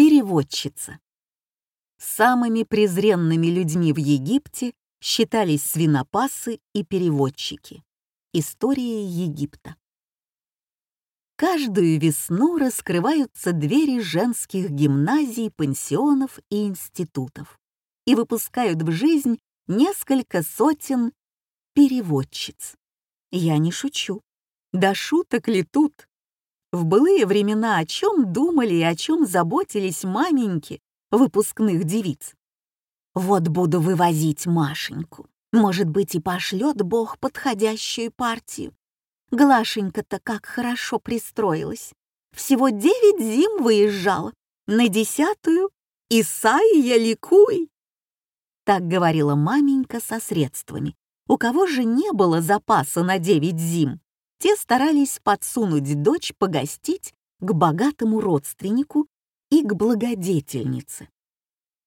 Переводчица. Самыми презренными людьми в Египте считались свинопасы и переводчики. История Египта. Каждую весну раскрываются двери женских гимназий, пансионов и институтов и выпускают в жизнь несколько сотен переводчиц. Я не шучу. Да шуток ли тут? В былые времена о чем думали и о чем заботились маменьки выпускных девиц? Вот буду вывозить Машеньку. Может быть, и пошлет Бог подходящую партию. Глашенька-то как хорошо пристроилась. Всего девять зим выезжала. На десятую Исаия ликуй. Так говорила маменька со средствами. У кого же не было запаса на девять зим? Те старались подсунуть дочь погостить к богатому родственнику и к благодетельнице.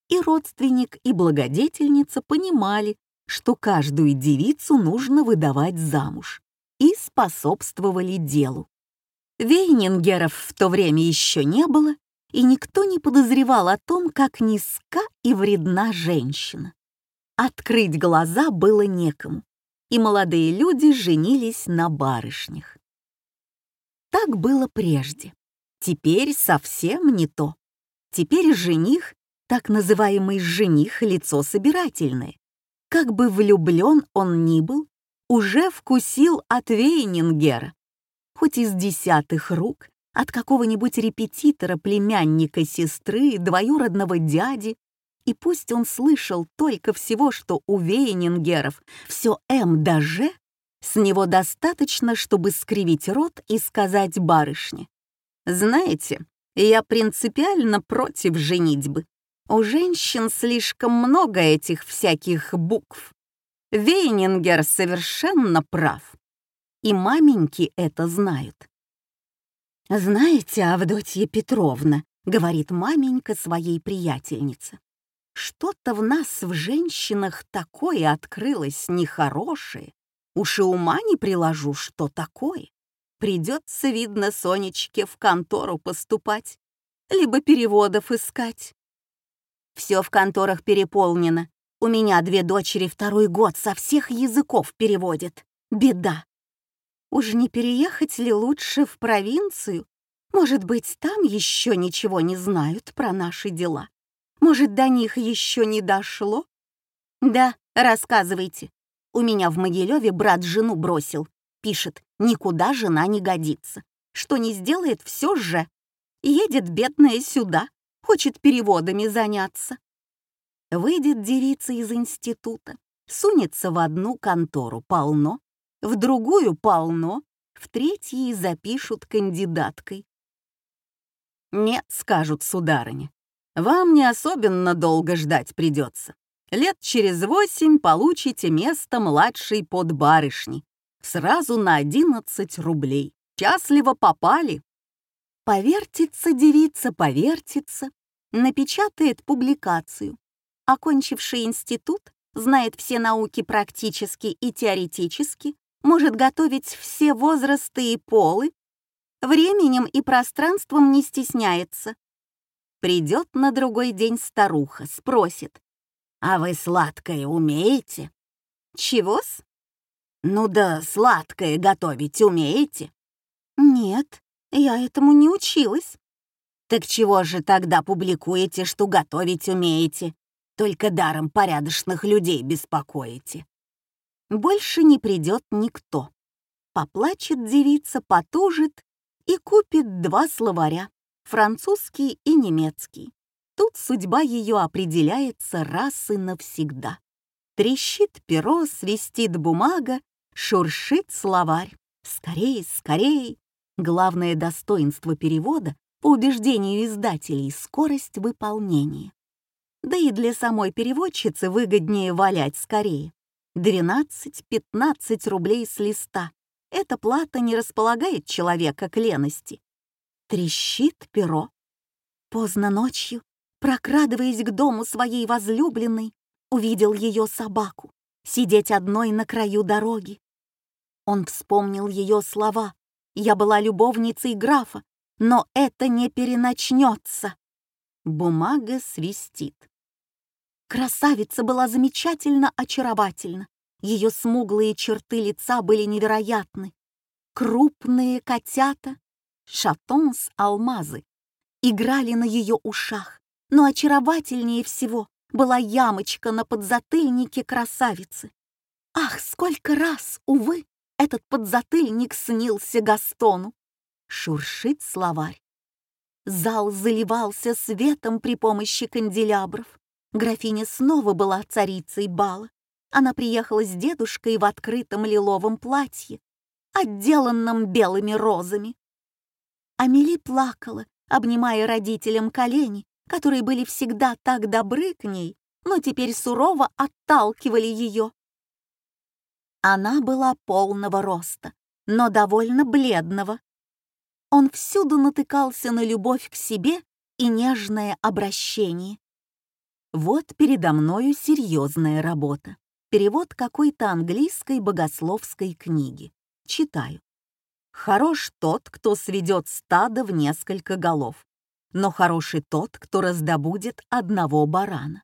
И родственник, и благодетельница понимали, что каждую девицу нужно выдавать замуж, и способствовали делу. Вейнингеров в то время еще не было, и никто не подозревал о том, как низка и вредна женщина. Открыть глаза было некому и молодые люди женились на барышнях. Так было прежде. Теперь совсем не то. Теперь жених, так называемый жених, лицо собирательное. Как бы влюблен он ни был, уже вкусил от Вейнингера. Хоть из десятых рук, от какого-нибудь репетитора, племянника, сестры, двоюродного дяди и пусть он слышал только всего, что у Вейнингеров все «М» да «Ж», с него достаточно, чтобы скривить рот и сказать барышне. «Знаете, я принципиально против женитьбы. У женщин слишком много этих всяких букв. Вейнингер совершенно прав. И маменьки это знают. «Знаете, Авдотья Петровна», — говорит маменька своей приятельнице, что-то в нас, в женщинах, такое открылось нехорошее. Уж и ума не приложу, что такое. Придется, видно, Сонечке в контору поступать, либо переводов искать. Все в конторах переполнено. У меня две дочери второй год со всех языков переводят. Беда. Уж не переехать ли лучше в провинцию? Может быть, там еще ничего не знают про наши дела. Может, до них еще не дошло? Да, рассказывайте. У меня в Могилеве брат жену бросил. Пишет, никуда жена не годится. Что не сделает, все же. Едет бедная сюда, хочет переводами заняться. Выйдет девица из института, сунется в одну контору полно, в другую полно, в третьей запишут кандидаткой. «Нет», — скажут сударыня, вам не особенно долго ждать придется. Лет через восемь получите место младшей подбарышни. Сразу на 11 рублей. Счастливо попали. Повертится девица, повертится, напечатает публикацию. Окончивший институт, знает все науки практически и теоретически, может готовить все возрасты и полы, временем и пространством не стесняется, Придет на другой день старуха, спросит. «А вы сладкое умеете?» «Чего-с?» «Ну да, сладкое готовить умеете?» «Нет, я этому не училась». «Так чего же тогда публикуете, что готовить умеете? Только даром порядочных людей беспокоите». Больше не придет никто. Поплачет девица, потужит и купит два словаря французский и немецкий. Тут судьба ее определяется раз и навсегда. Трещит перо, свистит бумага, шуршит словарь. Скорей, скорей! Главное достоинство перевода, по убеждению издателей, скорость выполнения. Да и для самой переводчицы выгоднее валять скорее. 12-15 рублей с листа. Эта плата не располагает человека к лености, Трещит перо. Поздно ночью, прокрадываясь к дому своей возлюбленной, увидел ее собаку, сидеть одной на краю дороги. Он вспомнил ее слова. «Я была любовницей графа, но это не переначнется». Бумага свистит. Красавица была замечательно очаровательна. Ее смуглые черты лица были невероятны. Крупные котята, шатонс алмазы, играли на ее ушах, но очаровательнее всего была ямочка на подзатыльнике красавицы. Ах, сколько раз, увы, этот подзатыльник снился Гастону. Шуршит словарь. Зал заливался светом при помощи канделябров. Графиня снова была царицей бала. Она приехала с дедушкой в открытом лиловом платье, отделанном белыми розами. Амели плакала, обнимая родителям колени, которые были всегда так добры к ней, но теперь сурово отталкивали ее. Она была полного роста, но довольно бледного. Он всюду натыкался на любовь к себе и нежное обращение. Вот передо мною серьезная работа. Перевод какой-то английской богословской книги. Читаю. Хорош тот, кто сведет стадо в несколько голов, но хороший тот, кто раздобудет одного барана.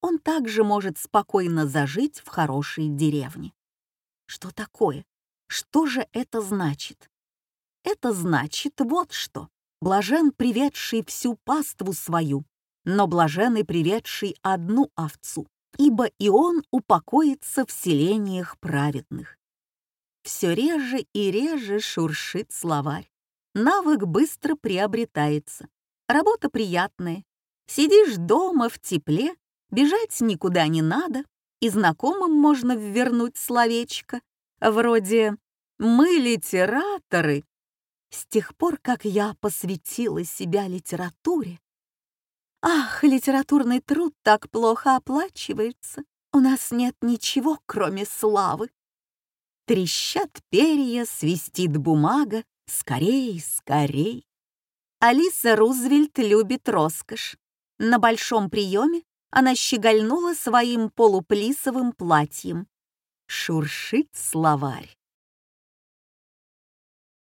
Он также может спокойно зажить в хорошей деревне. Что такое? Что же это значит? Это значит вот что. Блажен, приведший всю паству свою, но блаженный, приведший одну овцу, ибо и он упокоится в селениях праведных. Все реже и реже шуршит словарь. Навык быстро приобретается. Работа приятная. Сидишь дома в тепле, бежать никуда не надо, и знакомым можно ввернуть словечко, вроде «Мы литераторы». С тех пор, как я посвятила себя литературе, Ах, литературный труд так плохо оплачивается. У нас нет ничего, кроме славы. Трещат перья, свистит бумага. Скорей, скорей. Алиса Рузвельт любит роскошь. На большом приеме она щегольнула своим полуплисовым платьем. Шуршит словарь.